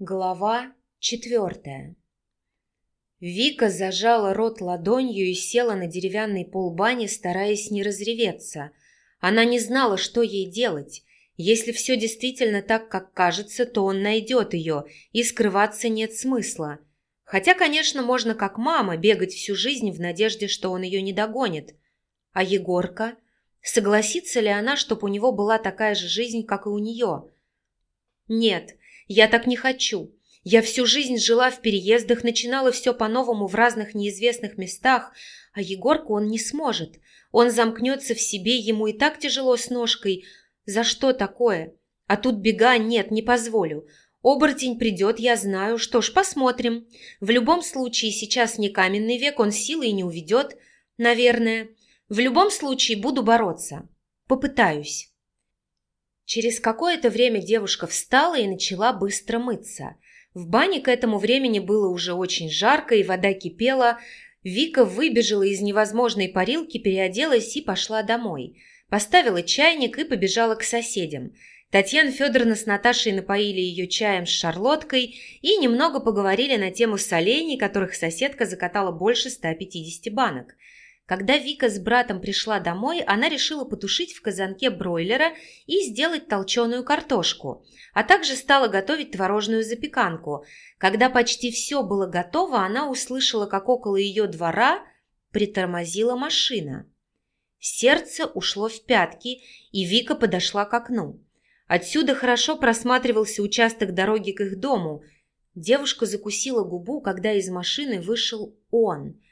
Глава четвертая Вика зажала рот ладонью и села на деревянный пол бани, стараясь не разреветься. Она не знала, что ей делать. Если все действительно так, как кажется, то он найдет ее, и скрываться нет смысла. Хотя, конечно, можно как мама бегать всю жизнь в надежде, что он ее не догонит. А Егорка? Согласится ли она, чтобы у него была такая же жизнь, как и у нее? Нет, я так не хочу. Я всю жизнь жила в переездах, начинала все по-новому в разных неизвестных местах, а Егорку он не сможет. Он замкнется в себе, ему и так тяжело с ножкой. За что такое? А тут бега нет, не позволю. Оборотень придет, я знаю. Что ж, посмотрим. В любом случае, сейчас не каменный век, он силой не уведет, наверное. В любом случае, буду бороться. Попытаюсь. Через какое-то время девушка встала и начала быстро мыться. В бане к этому времени было уже очень жарко, и вода кипела. Вика выбежала из невозможной парилки, переоделась и пошла домой. Поставила чайник и побежала к соседям. Татьяна Федоровна с Наташей напоили ее чаем с шарлоткой и немного поговорили на тему солений, которых соседка закатала больше 150 банок – когда Вика с братом пришла домой, она решила потушить в казанке бройлера и сделать толченую картошку, а также стала готовить творожную запеканку. Когда почти все было готово, она услышала, как около ее двора притормозила машина. Сердце ушло в пятки, и Вика подошла к окну. Отсюда хорошо просматривался участок дороги к их дому. Девушка закусила губу, когда из машины вышел он –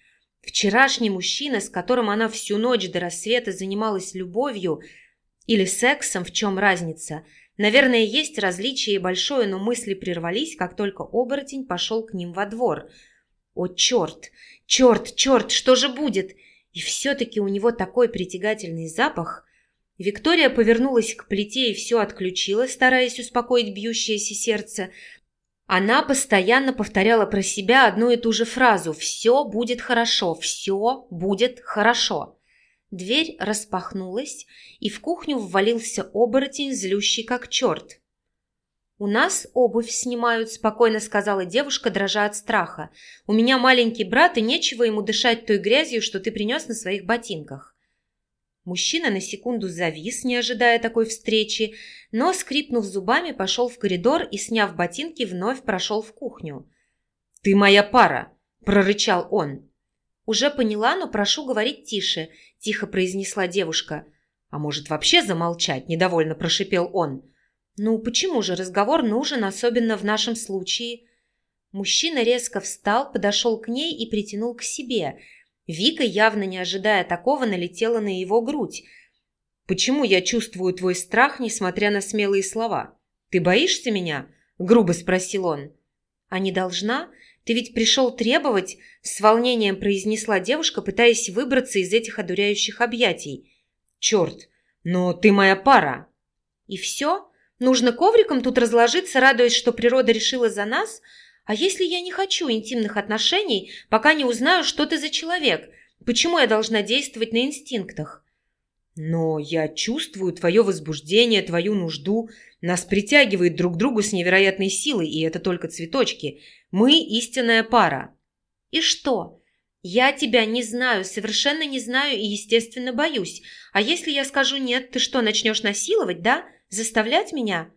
Вчерашний мужчина, с которым она всю ночь до рассвета занималась любовью или сексом, в чем разница? Наверное, есть различие большое, но мысли прервались, как только оборотень пошел к ним во двор. О, черт! Черт, черт, что же будет? И все-таки у него такой притягательный запах. Виктория повернулась к плите и все отключила, стараясь успокоить бьющееся сердце – она постоянно повторяла про себя одну и ту же фразу «Все будет хорошо, все будет хорошо». Дверь распахнулась, и в кухню ввалился оборотень, злющий как черт. «У нас обувь снимают», – спокойно сказала девушка, дрожа от страха. «У меня маленький брат, и нечего ему дышать той грязью, что ты принес на своих ботинках». Мужчина на секунду завис, не ожидая такой встречи, но, скрипнув зубами, пошел в коридор и, сняв ботинки, вновь прошел в кухню. «Ты моя пара!» – прорычал он. «Уже поняла, но прошу говорить тише», – тихо произнесла девушка. «А может, вообще замолчать?» – недовольно прошипел он. «Ну, почему же разговор нужен, особенно в нашем случае?» Мужчина резко встал, подошел к ней и притянул к себе – Вика, явно не ожидая такого, налетела на его грудь. «Почему я чувствую твой страх, несмотря на смелые слова? Ты боишься меня?» – грубо спросил он. «А не должна? Ты ведь пришел требовать?» – с волнением произнесла девушка, пытаясь выбраться из этих одуряющих объятий. «Черт, но ты моя пара!» «И все? Нужно ковриком тут разложиться, радуясь, что природа решила за нас?» А если я не хочу интимных отношений, пока не узнаю, что ты за человек? Почему я должна действовать на инстинктах? Но я чувствую твое возбуждение, твою нужду. Нас притягивает друг к другу с невероятной силой, и это только цветочки. Мы истинная пара. И что? Я тебя не знаю, совершенно не знаю и, естественно, боюсь. А если я скажу нет, ты что, начнешь насиловать, да? Заставлять меня?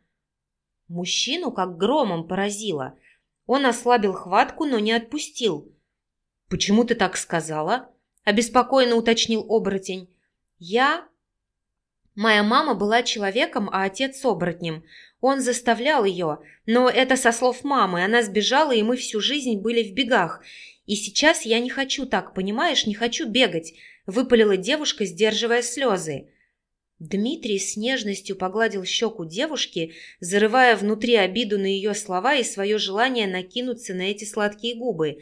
Мужчину как громом поразило – он ослабил хватку, но не отпустил. «Почему ты так сказала?» – обеспокоенно уточнил оборотень. «Я...» Моя мама была человеком, а отец – оборотнем. Он заставлял ее, но это со слов мамы. Она сбежала, и мы всю жизнь были в бегах. И сейчас я не хочу так, понимаешь, не хочу бегать», – выпалила девушка, сдерживая слезы. Дмитрий с нежностью погладил щеку девушки, зарывая внутри обиду на ее слова и свое желание накинуться на эти сладкие губы.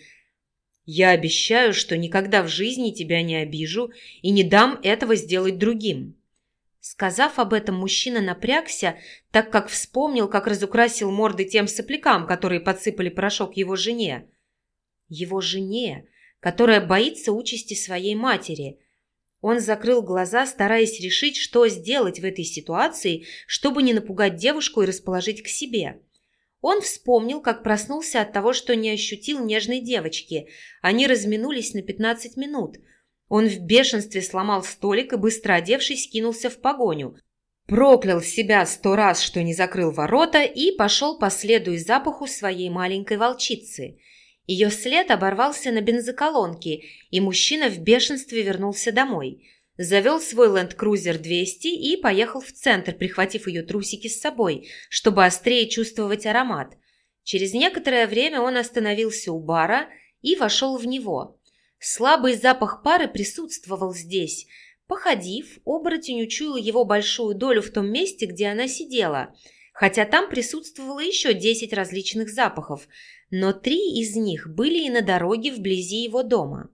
«Я обещаю, что никогда в жизни тебя не обижу и не дам этого сделать другим». Сказав об этом, мужчина напрягся, так как вспомнил, как разукрасил морды тем соплякам, которые подсыпали порошок его жене. Его жене, которая боится участи своей матери – он закрыл глаза, стараясь решить, что сделать в этой ситуации, чтобы не напугать девушку и расположить к себе. Он вспомнил, как проснулся от того, что не ощутил нежной девочки. Они разминулись на 15 минут. Он в бешенстве сломал столик и, быстро одевшись, кинулся в погоню. Проклял себя сто раз, что не закрыл ворота, и пошел по следу и запаху своей маленькой волчицы. Ее след оборвался на бензоколонке, и мужчина в бешенстве вернулся домой. Завел свой ленд-крузер 200 и поехал в центр, прихватив ее трусики с собой, чтобы острее чувствовать аромат. Через некоторое время он остановился у бара и вошел в него. Слабый запах пары присутствовал здесь – Походив, оборотень учуял его большую долю в том месте, где она сидела, хотя там присутствовало еще десять различных запахов, но три из них были и на дороге вблизи его дома.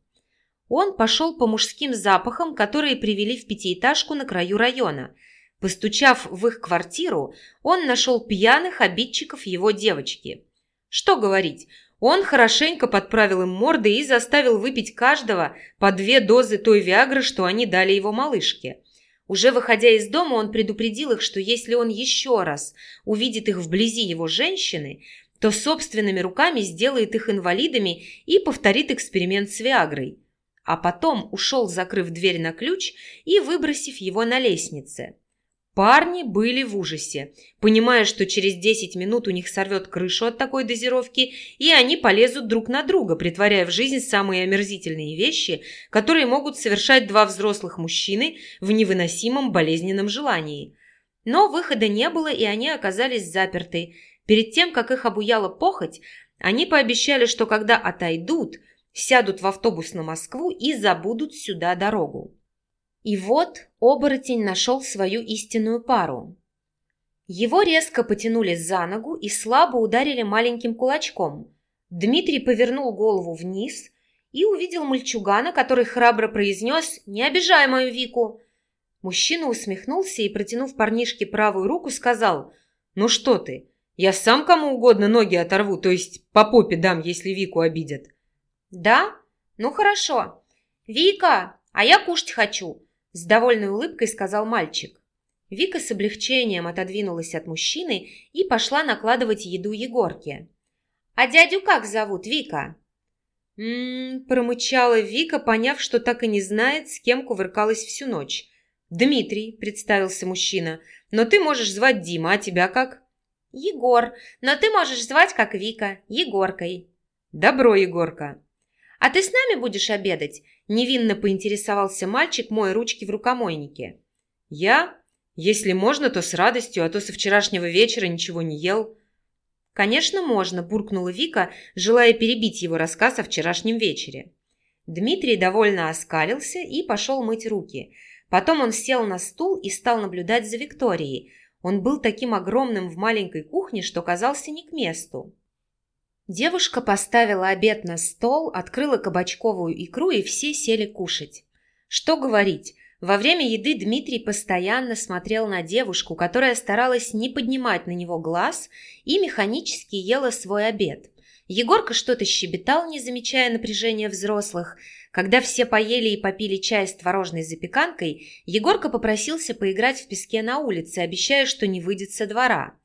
Он пошел по мужским запахам, которые привели в пятиэтажку на краю района. Постучав в их квартиру, он нашел пьяных обидчиков его девочки. Что говорить, он хорошенько подправил им морды и заставил выпить каждого по две дозы той Виагры, что они дали его малышке. Уже выходя из дома, он предупредил их, что если он еще раз увидит их вблизи его женщины, то собственными руками сделает их инвалидами и повторит эксперимент с Виагрой. А потом ушел, закрыв дверь на ключ и выбросив его на лестнице. Парни были в ужасе, понимая, что через 10 минут у них сорвет крышу от такой дозировки, и они полезут друг на друга, притворяя в жизнь самые омерзительные вещи, которые могут совершать два взрослых мужчины в невыносимом болезненном желании. Но выхода не было, и они оказались заперты. Перед тем, как их обуяла похоть, они пообещали, что когда отойдут, сядут в автобус на Москву и забудут сюда дорогу. И вот оборотень нашел свою истинную пару. Его резко потянули за ногу и слабо ударили маленьким кулачком. Дмитрий повернул голову вниз и увидел мальчугана, который храбро произнес «Не обижай мою Вику!». Мужчина усмехнулся и, протянув парнишке правую руку, сказал «Ну что ты, я сам кому угодно ноги оторву, то есть по попе дам, если Вику обидят». «Да? Ну хорошо. Вика, а я кушать хочу. С довольной улыбкой сказал мальчик. Вика с облегчением отодвинулась от мужчины и пошла накладывать еду Егорке. «А дядю как зовут, Вика?» «М-м-м», промычала Вика, поняв, что так и не знает, с кем кувыркалась всю ночь. «Дмитрий», — представился мужчина, — «но ты можешь звать Дима, а тебя как?» «Егор, но ты можешь звать как Вика, Егоркой». «Добро, Егорка». «А ты с нами будешь обедать? Невинно поинтересовался мальчик, моя ручки в рукомойнике. «Я? Если можно, то с радостью, а то со вчерашнего вечера ничего не ел». «Конечно, можно», – буркнула Вика, желая перебить его рассказ о вчерашнем вечере. Дмитрий довольно оскалился и пошел мыть руки. Потом он сел на стул и стал наблюдать за Викторией. Он был таким огромным в маленькой кухне, что казался не к месту. Девушка поставила обед на стол, открыла кабачковую икру, и все сели кушать. Что говорить, во время еды Дмитрий постоянно смотрел на девушку, которая старалась не поднимать на него глаз и механически ела свой обед. Егорка что-то щебетал, не замечая напряжения взрослых. Когда все поели и попили чай с творожной запеканкой, Егорка попросился поиграть в песке на улице, обещая, что не выйдет со двора.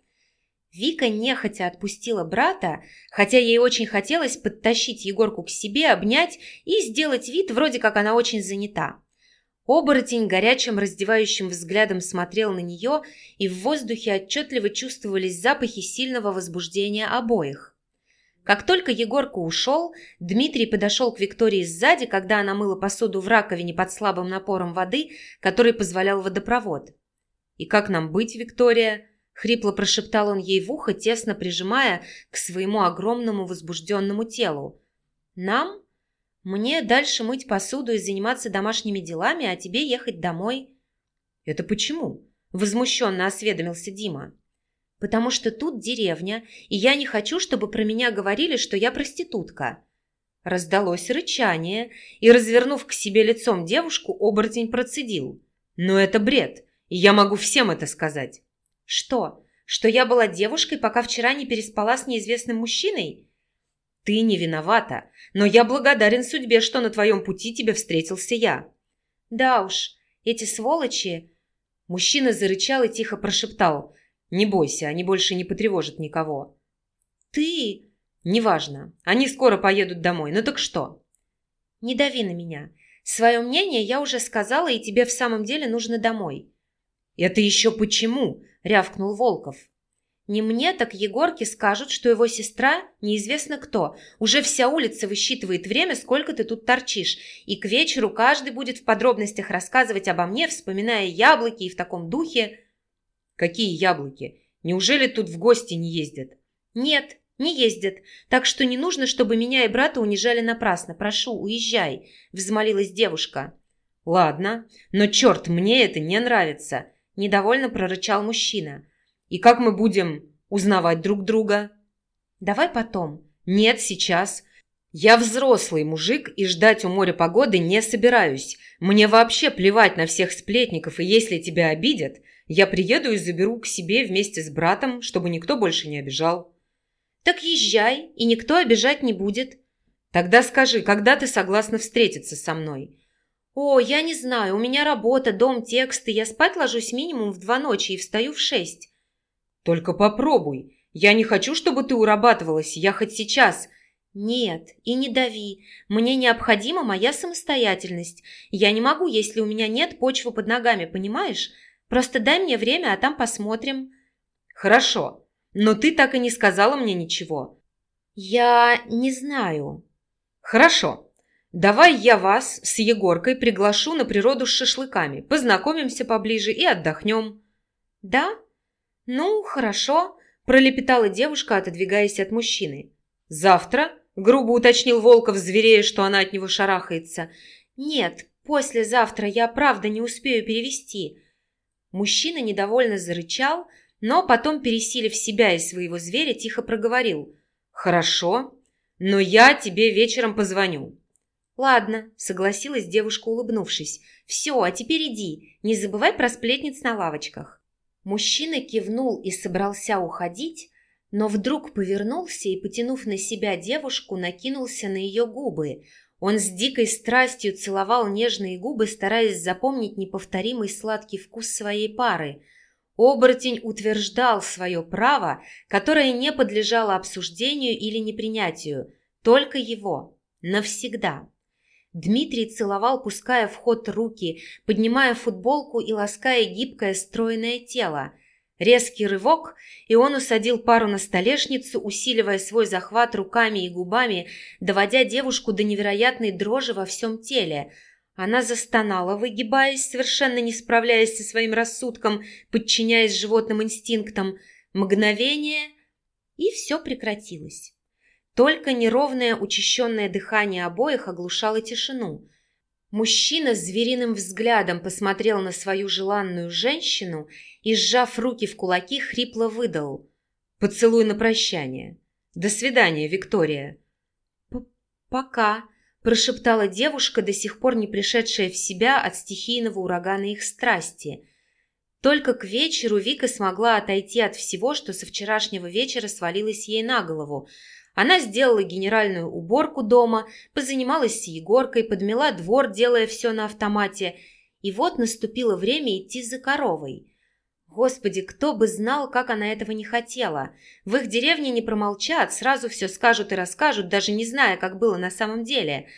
Вика нехотя отпустила брата, хотя ей очень хотелось подтащить Егорку к себе, обнять и сделать вид, вроде как она очень занята. Оборотень горячим раздевающим взглядом смотрел на нее, и в воздухе отчетливо чувствовались запахи сильного возбуждения обоих. Как только Егорка ушел, Дмитрий подошел к Виктории сзади, когда она мыла посуду в раковине под слабым напором воды, который позволял водопровод. «И как нам быть, Виктория?» Хрипло прошептал он ей в ухо, тесно прижимая к своему огромному возбужденному телу. «Нам? Мне дальше мыть посуду и заниматься домашними делами, а тебе ехать домой». «Это почему?» – возмущенно осведомился Дима. «Потому что тут деревня, и я не хочу, чтобы про меня говорили, что я проститутка». Раздалось рычание, и, развернув к себе лицом девушку, оборотень процедил. «Но это бред, и я могу всем это сказать». Что? Что я была девушкой, пока вчера не переспала с неизвестным мужчиной? Ты не виновата, но я благодарен судьбе, что на твоем пути тебе встретился я. Да уж, эти сволочи... Мужчина зарычал и тихо прошептал. Не бойся, они больше не потревожат никого. Ты...» «Неважно. Они скоро поедут домой. Ну так что?» «Не дави на меня. Свое мнение я уже сказала, и тебе в самом деле нужно домой». «Это еще почему?» – рявкнул Волков. Не мне, так Егорке скажут, что его сестра неизвестно кто. Уже вся улица высчитывает время, сколько ты тут торчишь. И к вечеру каждый будет в подробностях рассказывать обо мне, вспоминая яблоки и в таком духе. Какие яблоки? Неужели тут в гости не ездят? Нет, не ездят. Так что не нужно, чтобы меня и брата унижали напрасно. Прошу, уезжай, взмолилась девушка. Ладно, но черт, мне это не нравится, недовольно прорычал мужчина. И как мы будем узнавать друг друга? Давай потом. Нет, сейчас. Я взрослый мужик и ждать у моря погоды не собираюсь. Мне вообще плевать на всех сплетников, и если тебя обидят, я приеду и заберу к себе вместе с братом, чтобы никто больше не обижал. Так езжай, и никто обижать не будет. Тогда скажи, когда ты согласна встретиться со мной? О, я не знаю, у меня работа, дом, тексты, я спать ложусь минимум в два ночи и встаю в шесть. Только попробуй. Я не хочу, чтобы ты урабатывалась. Я хоть сейчас. Нет, и не дави. Мне необходима моя самостоятельность. Я не могу, если у меня нет почвы под ногами, понимаешь? Просто дай мне время, а там посмотрим. Хорошо. Но ты так и не сказала мне ничего. Я не знаю. Хорошо. Давай я вас с Егоркой приглашу на природу с шашлыками. Познакомимся поближе и отдохнем. Да? «Ну, хорошо», – пролепетала девушка, отодвигаясь от мужчины. «Завтра?» – грубо уточнил Волков, зверея, что она от него шарахается. «Нет, послезавтра я правда не успею перевести». Мужчина недовольно зарычал, но потом, пересилив себя и своего зверя, тихо проговорил. «Хорошо, но я тебе вечером позвоню». «Ладно», – согласилась девушка, улыбнувшись. «Все, а теперь иди. Не забывай про сплетниц на лавочках». Мужчина кивнул и собрался уходить, но вдруг повернулся и, потянув на себя девушку, накинулся на ее губы. Он с дикой страстью целовал нежные губы, стараясь запомнить неповторимый сладкий вкус своей пары. Оборотень утверждал свое право, которое не подлежало обсуждению или непринятию, только его, навсегда. Дмитрий целовал, пуская в ход руки, поднимая футболку и лаская гибкое стройное тело. Резкий рывок, и он усадил пару на столешницу, усиливая свой захват руками и губами, доводя девушку до невероятной дрожи во всем теле. Она застонала, выгибаясь, совершенно не справляясь со своим рассудком, подчиняясь животным инстинктам. Мгновение, и все прекратилось. Только неровное учащенное дыхание обоих оглушало тишину. Мужчина с звериным взглядом посмотрел на свою желанную женщину и, сжав руки в кулаки, хрипло выдал. «Поцелуй на прощание. До свидания, Виктория». П «Пока», – прошептала девушка, до сих пор не пришедшая в себя от стихийного урагана их страсти. Только к вечеру Вика смогла отойти от всего, что со вчерашнего вечера свалилось ей на голову – она сделала генеральную уборку дома, позанималась с Егоркой, подмела двор, делая все на автомате. И вот наступило время идти за коровой. Господи, кто бы знал, как она этого не хотела. В их деревне не промолчат, сразу все скажут и расскажут, даже не зная, как было на самом деле.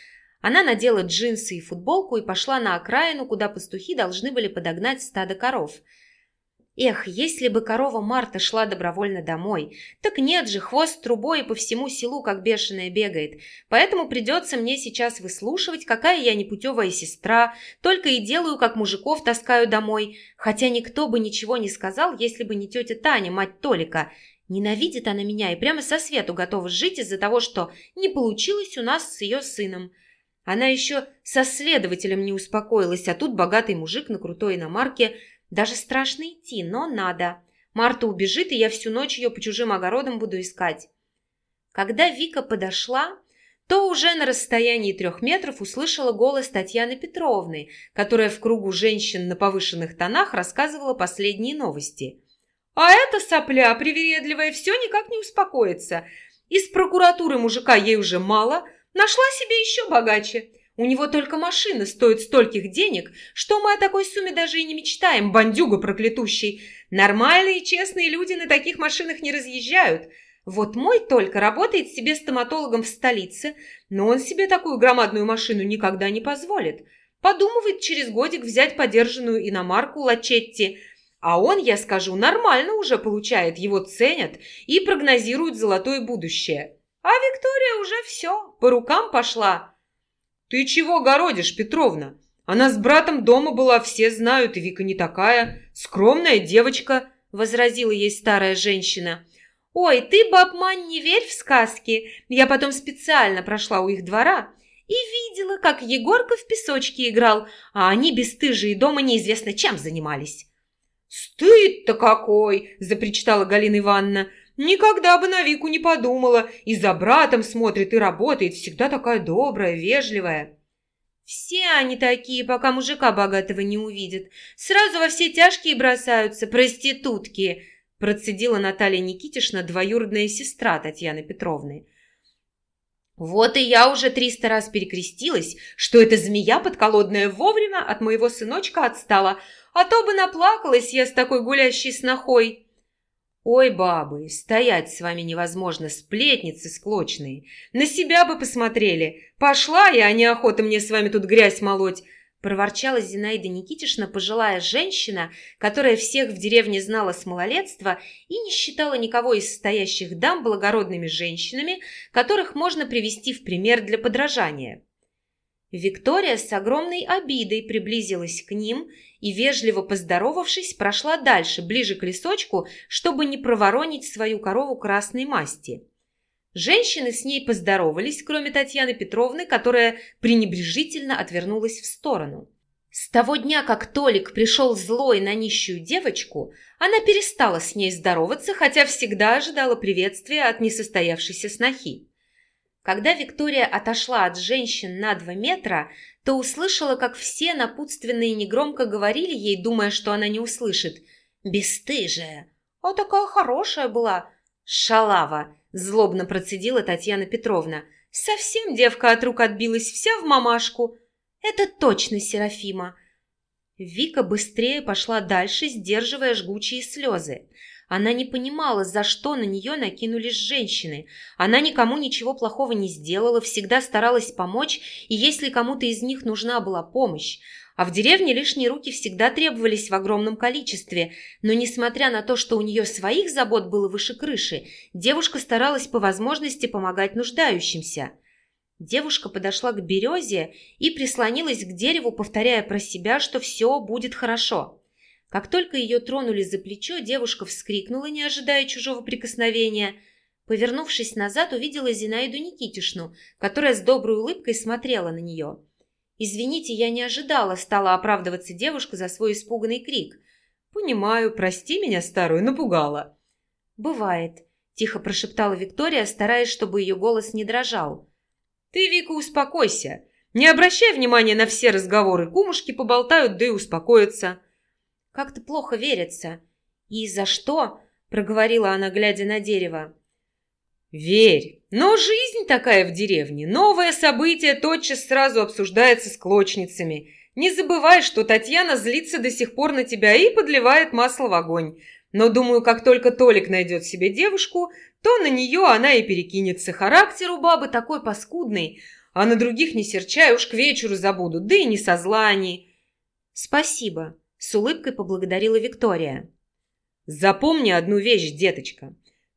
Она надела джинсы и футболку и пошла на окраину, куда пастухи должны были подогнать стадо коров – Эх, если бы корова Марта шла добровольно домой. Так нет же, хвост трубой по всему селу как бешеная бегает. Поэтому придется мне сейчас выслушивать, какая я непутевая сестра, только и делаю, как мужиков таскаю домой. Хотя никто бы ничего не сказал, если бы не тетя Таня, мать Толика. Ненавидит она меня и прямо со свету готова жить из-за того, что не получилось у нас с ее сыном. Она еще со следователем не успокоилась, а тут богатый мужик на крутой иномарке – даже страшно идти, но надо. Марта убежит, и я всю ночь ее по чужим огородам буду искать. Когда Вика подошла, то уже на расстоянии трех метров услышала голос Татьяны Петровны, которая в кругу женщин на повышенных тонах рассказывала последние новости. «А эта сопля привередливая все никак не успокоится. Из прокуратуры мужика ей уже мало, нашла себе еще богаче. У него только машина стоит стольких денег, что мы о такой сумме даже и не мечтаем, бандюга проклятущий. Нормальные честные люди на таких машинах не разъезжают. Вот мой только работает себе стоматологом в столице, но он себе такую громадную машину никогда не позволит. Подумывает через годик взять подержанную иномарку Лачетти, а он, я скажу, нормально уже получает, его ценят и прогнозируют золотое будущее. А Виктория уже все, по рукам пошла. «Ты чего городишь, Петровна? Она с братом дома была, все знают, и Вика не такая. Скромная девочка», — возразила ей старая женщина. «Ой, ты, бабмань, не верь в сказки. Я потом специально прошла у их двора и видела, как Егорка в песочке играл, а они бесстыжие дома неизвестно чем занимались». «Стыд-то какой!» – запричитала Галина Ивановна. «Никогда бы на Вику не подумала. И за братом смотрит, и работает. Всегда такая добрая, вежливая». «Все они такие, пока мужика богатого не увидят. Сразу во все тяжкие бросаются, проститутки!» процедила Наталья Никитишна, двоюродная сестра Татьяны Петровны. Вот и я уже триста раз перекрестилась, что эта змея подколодная вовремя от моего сыночка отстала, а то бы наплакалась я с такой гулящей снохой. Ой, бабы, стоять с вами невозможно, сплетницы склочные. На себя бы посмотрели. Пошла я, а неохота мне с вами тут грязь молоть проворчала Зинаида Никитишна, пожилая женщина, которая всех в деревне знала с малолетства и не считала никого из стоящих дам благородными женщинами, которых можно привести в пример для подражания. Виктория с огромной обидой приблизилась к ним и, вежливо поздоровавшись, прошла дальше, ближе к лесочку, чтобы не проворонить свою корову красной масти. Женщины с ней поздоровались, кроме Татьяны Петровны, которая пренебрежительно отвернулась в сторону. С того дня, как Толик пришел злой на нищую девочку, она перестала с ней здороваться, хотя всегда ожидала приветствия от несостоявшейся снохи. Когда Виктория отошла от женщин на два метра, то услышала, как все напутственные негромко говорили ей, думая, что она не услышит. «Бестыжая! А такая хорошая была! Шалава! Злобно процедила Татьяна Петровна. Совсем девка от рук отбилась, вся в мамашку. Это точно Серафима. Вика быстрее пошла дальше, сдерживая жгучие слезы. Она не понимала, за что на нее накинулись женщины. Она никому ничего плохого не сделала, всегда старалась помочь, и если кому-то из них нужна была помощь, а в деревне лишние руки всегда требовались в огромном количестве, но несмотря на то, что у нее своих забот было выше крыши, девушка старалась по возможности помогать нуждающимся. Девушка подошла к березе и прислонилась к дереву, повторяя про себя, что все будет хорошо. Как только ее тронули за плечо, девушка вскрикнула, не ожидая чужого прикосновения. Повернувшись назад, увидела Зинаиду Никитишну, которая с доброй улыбкой смотрела на нее. «Извините, я не ожидала», – стала оправдываться девушка за свой испуганный крик. «Понимаю, прости меня, старую, напугала». «Бывает», – тихо прошептала Виктория, стараясь, чтобы ее голос не дрожал. «Ты, Вика, успокойся. Не обращай внимания на все разговоры. Кумушки поболтают, да и успокоятся». «Как-то плохо верится». «И за что?» – проговорила она, глядя на дерево. «Верь, но жизнь такая в деревне. Новое событие тотчас сразу обсуждается с клочницами. Не забывай, что Татьяна злится до сих пор на тебя и подливает масло в огонь. Но, думаю, как только Толик найдет себе девушку, то на нее она и перекинется. Характер у бабы такой паскудный, а на других не серчай, уж к вечеру забудут, да и не со зла они». «Спасибо», — с улыбкой поблагодарила Виктория. «Запомни одну вещь, деточка.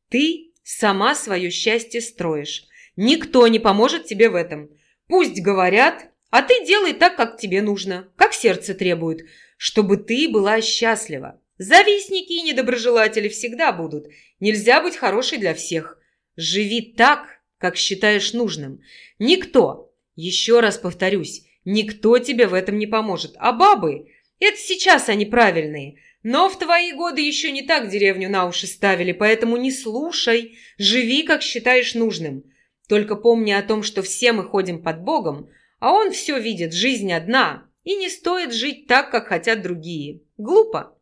Ты Сама свое счастье строишь. Никто не поможет тебе в этом. Пусть говорят, а ты делай так, как тебе нужно, как сердце требует, чтобы ты была счастлива. Завистники и недоброжелатели всегда будут. Нельзя быть хорошей для всех. Живи так, как считаешь нужным. Никто, еще раз повторюсь, никто тебе в этом не поможет. А бабы, это сейчас они правильные – но в твои годы еще не так деревню на уши ставили, поэтому не слушай, живи, как считаешь нужным. Только помни о том, что все мы ходим под Богом, а Он все видит, жизнь одна, и не стоит жить так, как хотят другие. Глупо.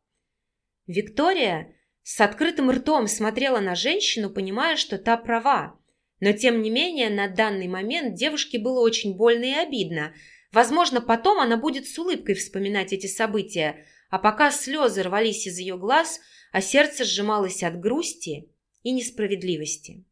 Виктория с открытым ртом смотрела на женщину, понимая, что та права. Но, тем не менее, на данный момент девушке было очень больно и обидно. Возможно, потом она будет с улыбкой вспоминать эти события – а пока слезы рвались из ее глаз, а сердце сжималось от грусти, и несправедливости.